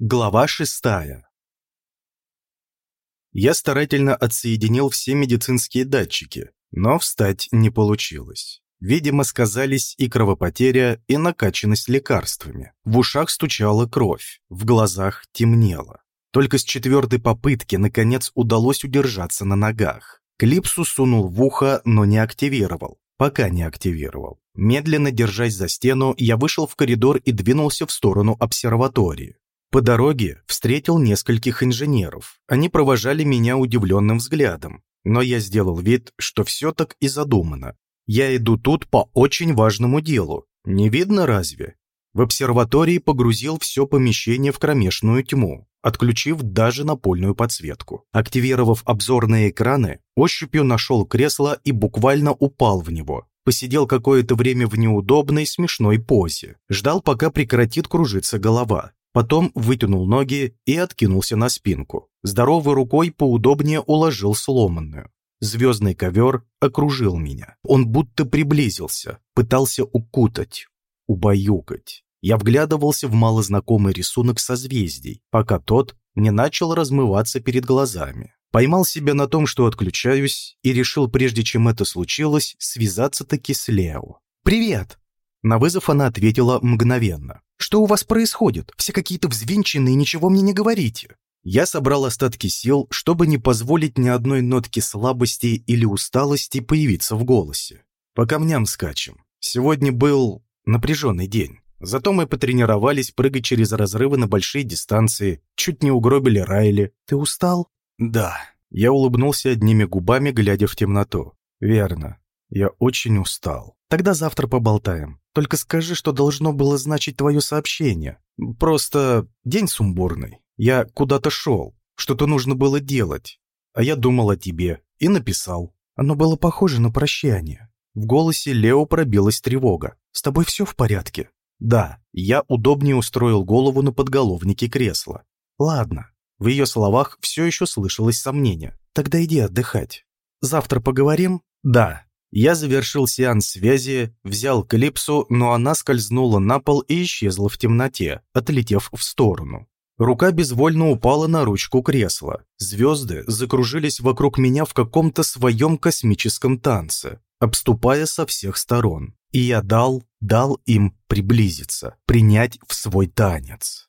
Глава шестая. Я старательно отсоединил все медицинские датчики, но встать не получилось. Видимо, сказались и кровопотеря, и накачанность лекарствами. В ушах стучала кровь, в глазах темнело. Только с четвертой попытки, наконец, удалось удержаться на ногах. Клипсу сунул в ухо, но не активировал. Пока не активировал. Медленно держась за стену, я вышел в коридор и двинулся в сторону обсерватории. По дороге встретил нескольких инженеров. Они провожали меня удивленным взглядом. Но я сделал вид, что все так и задумано. Я иду тут по очень важному делу. Не видно разве? В обсерватории погрузил все помещение в кромешную тьму, отключив даже напольную подсветку. Активировав обзорные экраны, ощупью нашел кресло и буквально упал в него. Посидел какое-то время в неудобной, смешной позе. Ждал, пока прекратит кружиться голова. Потом вытянул ноги и откинулся на спинку. Здоровой рукой поудобнее уложил сломанную. Звездный ковер окружил меня. Он будто приблизился, пытался укутать, убаюкать. Я вглядывался в малознакомый рисунок созвездий, пока тот не начал размываться перед глазами. Поймал себя на том, что отключаюсь, и решил, прежде чем это случилось, связаться таки с Лео. «Привет!» На вызов она ответила мгновенно. Что у вас происходит? Все какие-то взвинченные, ничего мне не говорите». Я собрал остатки сил, чтобы не позволить ни одной нотки слабости или усталости появиться в голосе. По камням скачем. Сегодня был напряженный день. Зато мы потренировались прыгать через разрывы на большие дистанции, чуть не угробили Райли. Ты устал? Да. Я улыбнулся одними губами, глядя в темноту. Верно. Я очень устал. Тогда завтра поболтаем. Только скажи, что должно было значить твое сообщение. Просто день сумбурный. Я куда-то шел, что-то нужно было делать. А я думал о тебе и написал. Оно было похоже на прощание. В голосе Лео пробилась тревога. «С тобой все в порядке?» «Да». Я удобнее устроил голову на подголовнике кресла. «Ладно». В ее словах все еще слышалось сомнение. «Тогда иди отдыхать. Завтра поговорим?» «Да». Я завершил сеанс связи, взял клипсу, но она скользнула на пол и исчезла в темноте, отлетев в сторону. Рука безвольно упала на ручку кресла. Звезды закружились вокруг меня в каком-то своем космическом танце, обступая со всех сторон. И я дал, дал им приблизиться, принять в свой танец.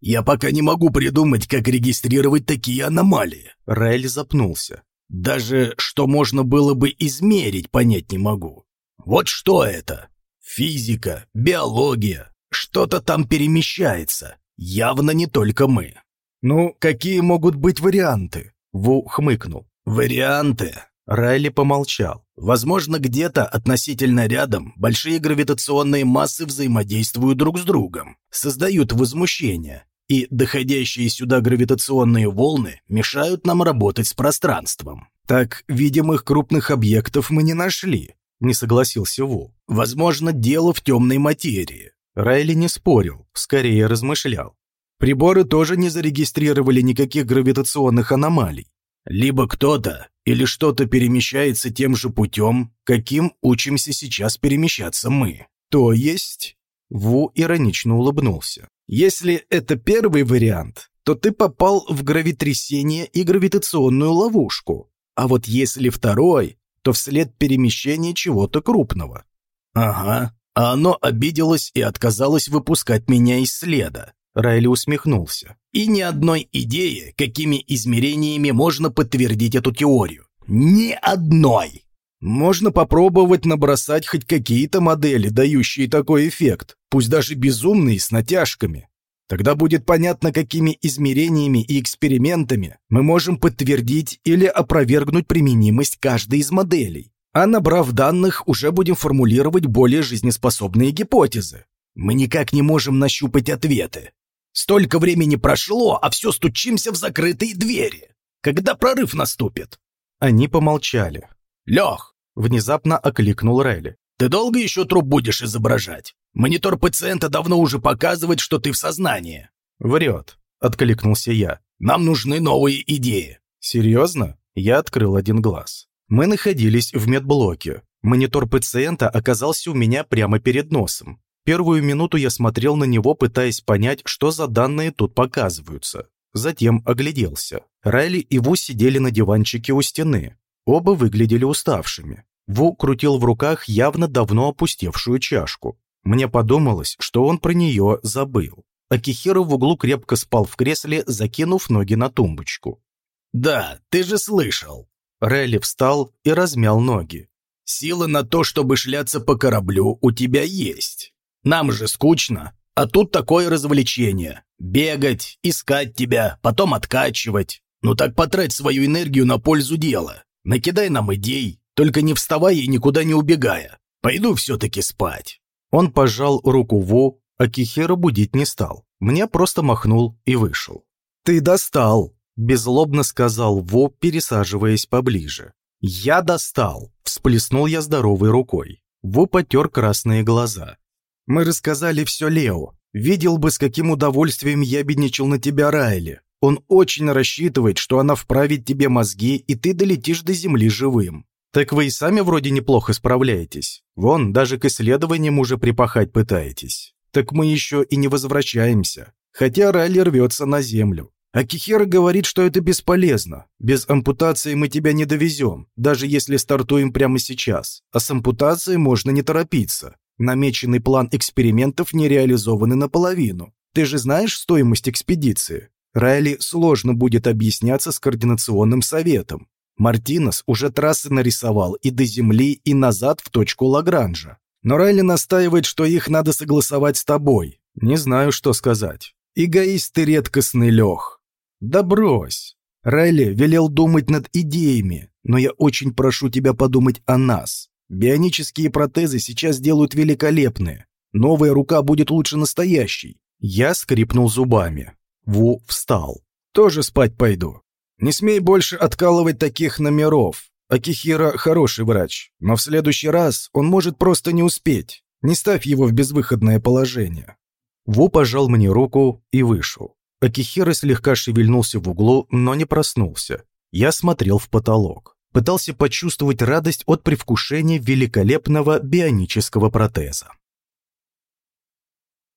«Я пока не могу придумать, как регистрировать такие аномалии», — Раэль запнулся. Даже что можно было бы измерить, понять не могу. Вот что это? Физика, биология, что-то там перемещается. Явно не только мы. Ну, какие могут быть варианты? Ву хмыкнул. Варианты? Райли помолчал. Возможно, где-то относительно рядом большие гравитационные массы взаимодействуют друг с другом, создают возмущение, и доходящие сюда гравитационные волны мешают нам работать с пространством. Так видимых крупных объектов мы не нашли, не согласился Ву. Возможно, дело в темной материи. Райли не спорил, скорее размышлял. Приборы тоже не зарегистрировали никаких гравитационных аномалий. Либо кто-то или что-то перемещается тем же путем, каким учимся сейчас перемещаться мы. То есть... Ву иронично улыбнулся. Если это первый вариант, то ты попал в гравитрясение и гравитационную ловушку. А вот если второй, то вслед перемещения чего-то крупного. Ага, а оно обиделось и отказалось выпускать меня из следа. Райли усмехнулся. И ни одной идеи, какими измерениями можно подтвердить эту теорию. Ни одной! Можно попробовать набросать хоть какие-то модели, дающие такой эффект, пусть даже безумные, с натяжками. Тогда будет понятно, какими измерениями и экспериментами мы можем подтвердить или опровергнуть применимость каждой из моделей. А набрав данных, уже будем формулировать более жизнеспособные гипотезы. Мы никак не можем нащупать ответы. Столько времени прошло, а все стучимся в закрытые двери. Когда прорыв наступит? Они помолчали. Лех, Внезапно окликнул Райли. «Ты долго еще труп будешь изображать? Монитор пациента давно уже показывает, что ты в сознании». «Врет», — откликнулся я. «Нам нужны новые идеи». «Серьезно?» Я открыл один глаз. Мы находились в медблоке. Монитор пациента оказался у меня прямо перед носом. Первую минуту я смотрел на него, пытаясь понять, что за данные тут показываются. Затем огляделся. Райли и Ву сидели на диванчике у стены. Оба выглядели уставшими. Ву крутил в руках явно давно опустевшую чашку. Мне подумалось, что он про нее забыл. Акихиро в углу крепко спал в кресле, закинув ноги на тумбочку. «Да, ты же слышал!» Райли встал и размял ноги. «Сила на то, чтобы шляться по кораблю, у тебя есть. Нам же скучно, а тут такое развлечение. Бегать, искать тебя, потом откачивать. Ну так потрать свою энергию на пользу дела. Накидай нам идей, только не вставая и никуда не убегая. Пойду все-таки спать». Он пожал руку Во, а Кихера будить не стал. Мне просто махнул и вышел. «Ты достал!» – беззлобно сказал Во, пересаживаясь поближе. «Я достал!» – всплеснул я здоровой рукой. Во потер красные глаза. «Мы рассказали все Лео. Видел бы, с каким удовольствием я бедничал на тебя, Райли. Он очень рассчитывает, что она вправит тебе мозги, и ты долетишь до земли живым. Так вы и сами вроде неплохо справляетесь. Вон, даже к исследованиям уже припахать пытаетесь так мы еще и не возвращаемся. Хотя Райли рвется на землю. А Кихера говорит, что это бесполезно. Без ампутации мы тебя не довезем, даже если стартуем прямо сейчас. А с ампутацией можно не торопиться. Намеченный план экспериментов не реализован наполовину. Ты же знаешь стоимость экспедиции? Райли сложно будет объясняться с координационным советом. Мартинес уже трассы нарисовал и до Земли, и назад в точку Лагранжа. Но Райли настаивает, что их надо согласовать с тобой. Не знаю, что сказать. Эгоист ты редкостный, Лех. Да брось. Райли велел думать над идеями, но я очень прошу тебя подумать о нас. Бионические протезы сейчас делают великолепные. Новая рука будет лучше настоящей. Я скрипнул зубами. Ву встал. Тоже спать пойду. Не смей больше откалывать таких номеров. Акихира хороший врач, но в следующий раз он может просто не успеть. Не ставь его в безвыходное положение». Ву пожал мне руку и вышел. Акихира слегка шевельнулся в углу, но не проснулся. Я смотрел в потолок. Пытался почувствовать радость от привкушения великолепного бионического протеза.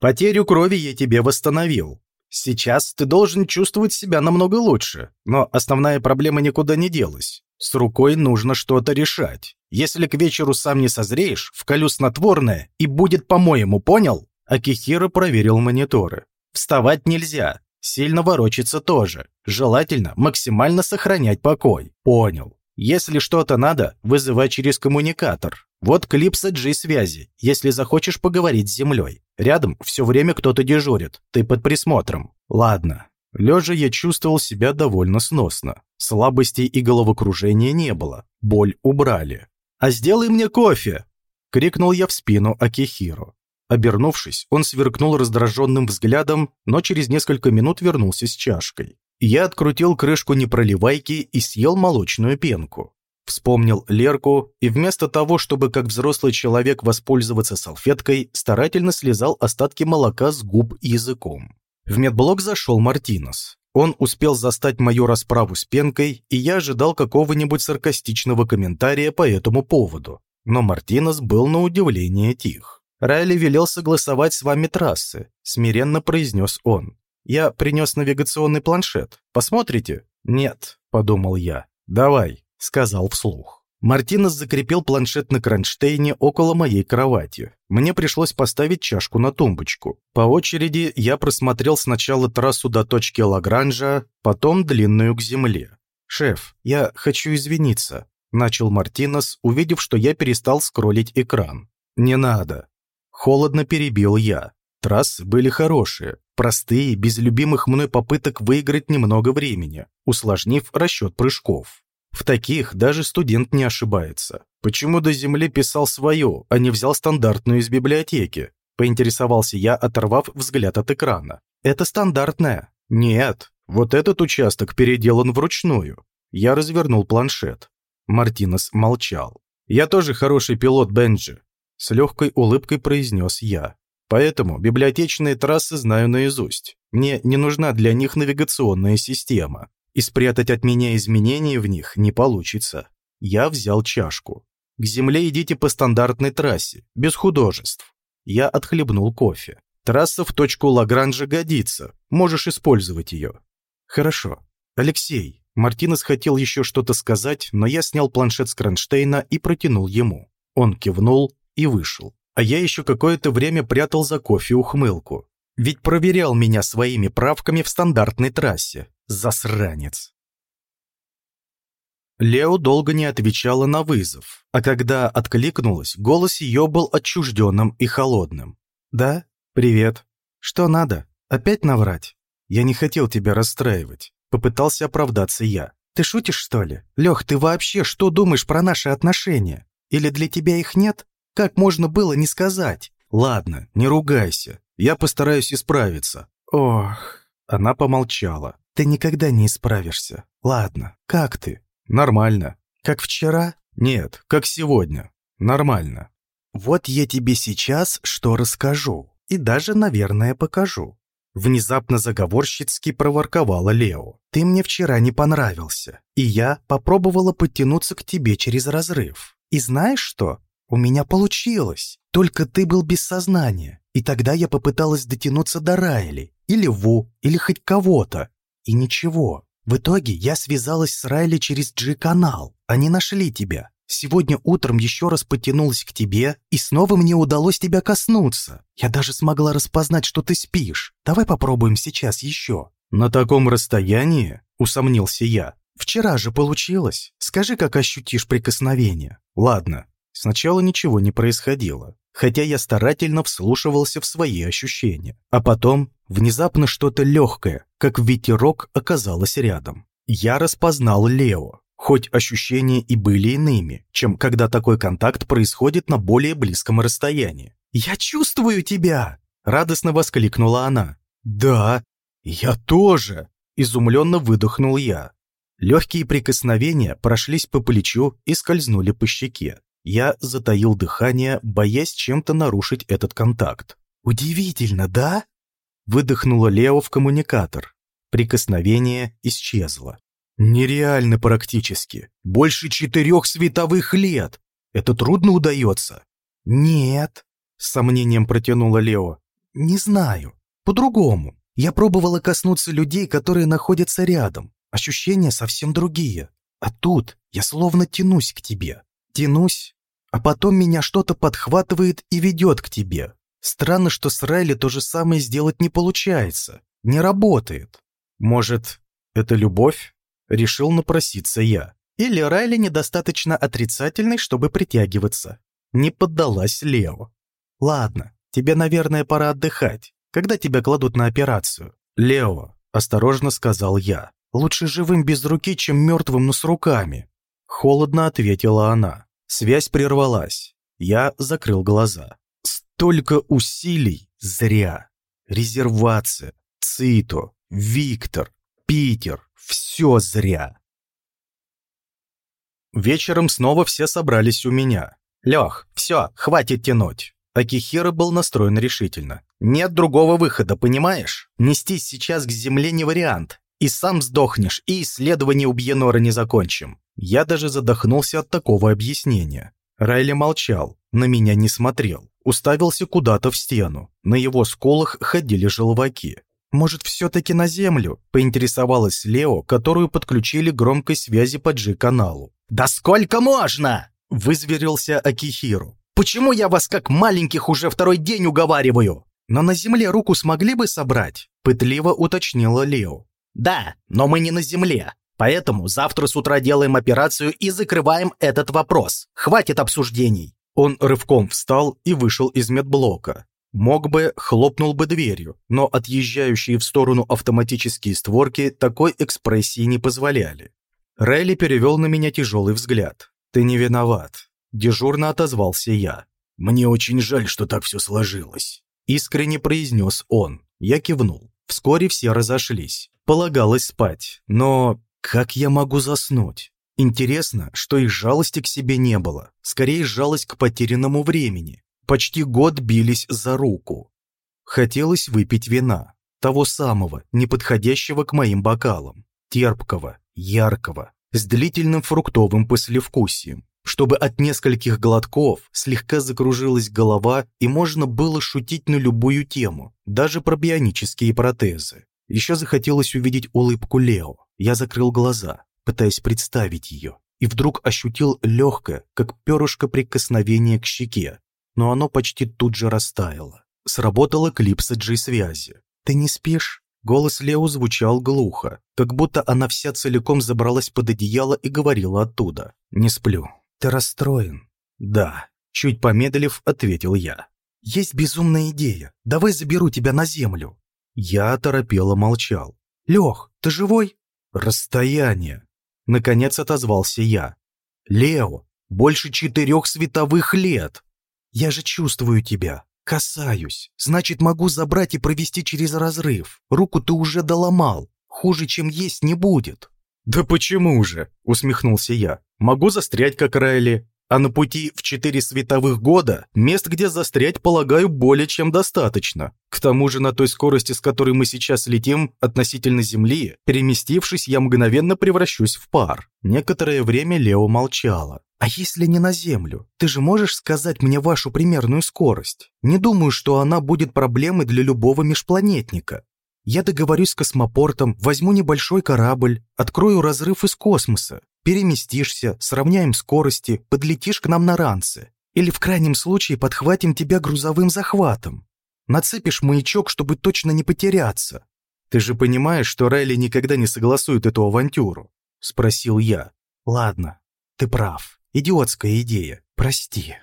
«Потерю крови я тебе восстановил. Сейчас ты должен чувствовать себя намного лучше, но основная проблема никуда не делась. С рукой нужно что-то решать. Если к вечеру сам не созреешь, вколю снотворное и будет по-моему, понял? Акихира проверил мониторы. Вставать нельзя, сильно ворочаться тоже. Желательно максимально сохранять покой. Понял. Если что-то надо, вызывай через коммуникатор. Вот клип с G-связи, если захочешь поговорить с землей. Рядом все время кто-то дежурит, ты под присмотром. Ладно. Лежа я чувствовал себя довольно сносно. Слабостей и головокружения не было, боль убрали. «А сделай мне кофе!» — крикнул я в спину Акихиро. Обернувшись, он сверкнул раздраженным взглядом, но через несколько минут вернулся с чашкой. Я открутил крышку непроливайки и съел молочную пенку. Вспомнил Лерку и вместо того, чтобы как взрослый человек воспользоваться салфеткой, старательно слезал остатки молока с губ языком. В медблок зашел Мартинес. Он успел застать мою расправу с пенкой, и я ожидал какого-нибудь саркастичного комментария по этому поводу. Но Мартинес был на удивление тих. «Райли велел согласовать с вами трассы», — смиренно произнес он. «Я принес навигационный планшет. Посмотрите?» «Нет», — подумал я. «Давай», — сказал вслух. Мартинес закрепил планшет на кронштейне около моей кровати. Мне пришлось поставить чашку на тумбочку. По очереди я просмотрел сначала трассу до точки Лагранжа, потом длинную к земле. «Шеф, я хочу извиниться», — начал Мартинес, увидев, что я перестал скроллить экран. «Не надо». Холодно перебил я. Трассы были хорошие, простые, без любимых мной попыток выиграть немного времени, усложнив расчет прыжков. В таких даже студент не ошибается. Почему до земли писал свою, а не взял стандартную из библиотеки? Поинтересовался я, оторвав взгляд от экрана. Это стандартная. Нет, вот этот участок переделан вручную. Я развернул планшет. Мартинес молчал. «Я тоже хороший пилот, Бенджи», — с легкой улыбкой произнес я. «Поэтому библиотечные трассы знаю наизусть. Мне не нужна для них навигационная система и спрятать от меня изменения в них не получится. Я взял чашку. К земле идите по стандартной трассе, без художеств. Я отхлебнул кофе. Трасса в точку Лагранжа годится. Можешь использовать ее. Хорошо. Алексей. Мартинес хотел еще что-то сказать, но я снял планшет с кронштейна и протянул ему. Он кивнул и вышел. А я еще какое-то время прятал за кофе ухмылку. Ведь проверял меня своими правками в стандартной трассе. Засранец. Лео долго не отвечала на вызов, а когда откликнулась, голос ее был отчужденным и холодным. «Да? Привет. Что надо? Опять наврать? Я не хотел тебя расстраивать». Попытался оправдаться я. «Ты шутишь, что ли? Лех, ты вообще что думаешь про наши отношения? Или для тебя их нет? Как можно было не сказать?» «Ладно, не ругайся. Я постараюсь исправиться». «Ох...» Она помолчала. «Ты никогда не исправишься. Ладно, как ты?» «Нормально». «Как вчера?» «Нет, как сегодня. Нормально». «Вот я тебе сейчас что расскажу. И даже, наверное, покажу». Внезапно заговорщицки проворковала Лео. «Ты мне вчера не понравился, и я попробовала подтянуться к тебе через разрыв. И знаешь что? У меня получилось. Только ты был без сознания. И тогда я попыталась дотянуться до Райли, или Ву, или хоть кого-то. И ничего. В итоге я связалась с Райли через G-канал. Они нашли тебя. Сегодня утром еще раз потянулась к тебе, и снова мне удалось тебя коснуться. Я даже смогла распознать, что ты спишь. Давай попробуем сейчас еще». «На таком расстоянии?» — усомнился я. «Вчера же получилось. Скажи, как ощутишь прикосновение». «Ладно». Сначала ничего не происходило, хотя я старательно вслушивался в свои ощущения. А потом внезапно что-то легкое, как ветерок, оказалось рядом. Я распознал Лео, хоть ощущения и были иными, чем когда такой контакт происходит на более близком расстоянии. «Я чувствую тебя!» — радостно воскликнула она. «Да, я тоже!» — изумленно выдохнул я. Легкие прикосновения прошлись по плечу и скользнули по щеке. Я затаил дыхание, боясь чем-то нарушить этот контакт. «Удивительно, да?» Выдохнула Лео в коммуникатор. Прикосновение исчезло. Нереально практически. Больше четырех световых лет. Это трудно удается? Нет, с сомнением протянула Лео. Не знаю. По-другому. Я пробовала коснуться людей, которые находятся рядом. Ощущения совсем другие. А тут я словно тянусь к тебе. Тянусь, а потом меня что-то подхватывает и ведет к тебе. Странно, что с Райли то же самое сделать не получается. Не работает. Может, это любовь? Решил напроситься я. Или Райли недостаточно отрицательный, чтобы притягиваться. Не поддалась Лео. Ладно, тебе, наверное, пора отдыхать. Когда тебя кладут на операцию? Лео, осторожно сказал я. Лучше живым без руки, чем мертвым, но с руками. Холодно ответила она. Связь прервалась. Я закрыл глаза. Столько усилий зря. Резервация, Цито, Виктор, Питер. Все зря. Вечером снова все собрались у меня. «Лех, все, хватит тянуть». Акихира был настроен решительно. «Нет другого выхода, понимаешь? Нестись сейчас к земле не вариант. И сам сдохнешь, и исследование у Бьенора не закончим». Я даже задохнулся от такого объяснения. Райли молчал, на меня не смотрел, уставился куда-то в стену. На его сколах ходили желваки. «Может, все-таки на Землю?» – поинтересовалась Лео, которую подключили громкой связи по G-каналу. «Да сколько можно?» – вызверился Акихиру. «Почему я вас как маленьких уже второй день уговариваю?» «Но на Земле руку смогли бы собрать?» – пытливо уточнила Лео. «Да, но мы не на Земле. Поэтому завтра с утра делаем операцию и закрываем этот вопрос. Хватит обсуждений. Он рывком встал и вышел из медблока. Мог бы, хлопнул бы дверью, но отъезжающие в сторону автоматические створки такой экспрессии не позволяли. Райли перевел на меня тяжелый взгляд. «Ты не виноват», – дежурно отозвался я. «Мне очень жаль, что так все сложилось», – искренне произнес он. Я кивнул. Вскоре все разошлись. Полагалось спать, но как я могу заснуть? Интересно, что и жалости к себе не было, скорее жалость к потерянному времени. Почти год бились за руку. Хотелось выпить вина, того самого, неподходящего к моим бокалам, терпкого, яркого, с длительным фруктовым послевкусием, чтобы от нескольких глотков слегка закружилась голова и можно было шутить на любую тему, даже про бионические протезы. Еще захотелось увидеть улыбку Лео. Я закрыл глаза, пытаясь представить ее, и вдруг ощутил легкое, как перышко прикосновение к щеке, но оно почти тут же растаяло. Сработала клипса G-связи. «Ты не спишь?» Голос Лео звучал глухо, как будто она вся целиком забралась под одеяло и говорила оттуда. «Не сплю». «Ты расстроен?» «Да», — чуть помедлив, ответил я. «Есть безумная идея. Давай заберу тебя на землю». Я торопело молчал. «Лех, ты живой?» «Расстояние». Наконец отозвался я. «Лео, больше четырех световых лет!» «Я же чувствую тебя. Касаюсь. Значит, могу забрать и провести через разрыв. Руку ты уже доломал. Хуже, чем есть, не будет». «Да почему же?» — усмехнулся я. «Могу застрять, как Райли. А на пути в четыре световых года мест, где застрять, полагаю, более чем достаточно. К тому же на той скорости, с которой мы сейчас летим относительно Земли, переместившись, я мгновенно превращусь в пар. Некоторое время Лео молчала. «А если не на Землю? Ты же можешь сказать мне вашу примерную скорость? Не думаю, что она будет проблемой для любого межпланетника. Я договорюсь с космопортом, возьму небольшой корабль, открою разрыв из космоса. Переместишься, сравняем скорости, подлетишь к нам на ранце. Или в крайнем случае подхватим тебя грузовым захватом. Нацепишь маячок, чтобы точно не потеряться. Ты же понимаешь, что Райли никогда не согласует эту авантюру? Спросил я. Ладно, ты прав. Идиотская идея. Прости.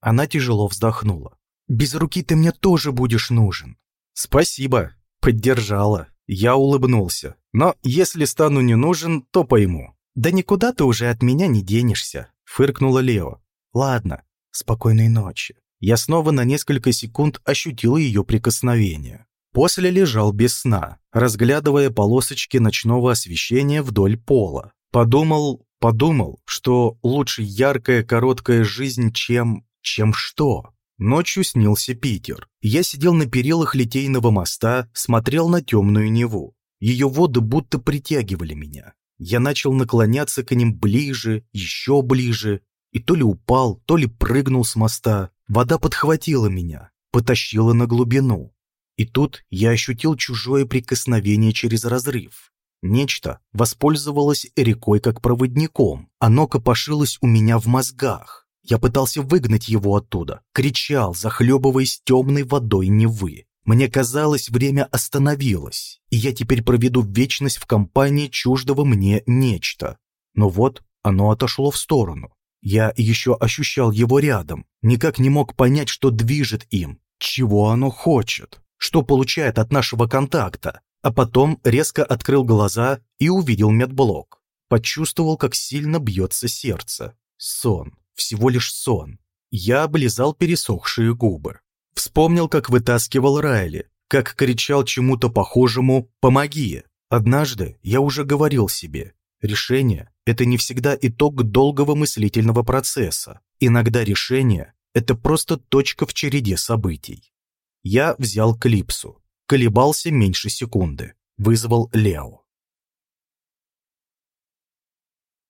Она тяжело вздохнула. Без руки ты мне тоже будешь нужен. Спасибо. Поддержала. Я улыбнулся. Но если стану не нужен, то пойму. «Да никуда ты уже от меня не денешься», — фыркнула Лео. «Ладно, спокойной ночи». Я снова на несколько секунд ощутил ее прикосновение. После лежал без сна, разглядывая полосочки ночного освещения вдоль пола. Подумал, подумал, что лучше яркая короткая жизнь, чем... чем что? Ночью снился Питер. Я сидел на перилах Литейного моста, смотрел на темную Неву. Ее воды будто притягивали меня. Я начал наклоняться к ним ближе, еще ближе, и то ли упал, то ли прыгнул с моста. Вода подхватила меня, потащила на глубину. И тут я ощутил чужое прикосновение через разрыв. Нечто воспользовалось рекой как проводником. Оно копошилось у меня в мозгах. Я пытался выгнать его оттуда, кричал, захлебываясь темной водой Невы. Мне казалось, время остановилось, и я теперь проведу вечность в компании чуждого мне нечто. Но вот оно отошло в сторону. Я еще ощущал его рядом, никак не мог понять, что движет им, чего оно хочет, что получает от нашего контакта. А потом резко открыл глаза и увидел медблок. Почувствовал, как сильно бьется сердце. Сон, всего лишь сон. Я облизал пересохшие губы. Вспомнил, как вытаскивал Райли, как кричал чему-то похожему «помоги». Однажды я уже говорил себе, решение – это не всегда итог долгого мыслительного процесса. Иногда решение – это просто точка в череде событий. Я взял клипсу, колебался меньше секунды, вызвал Лео.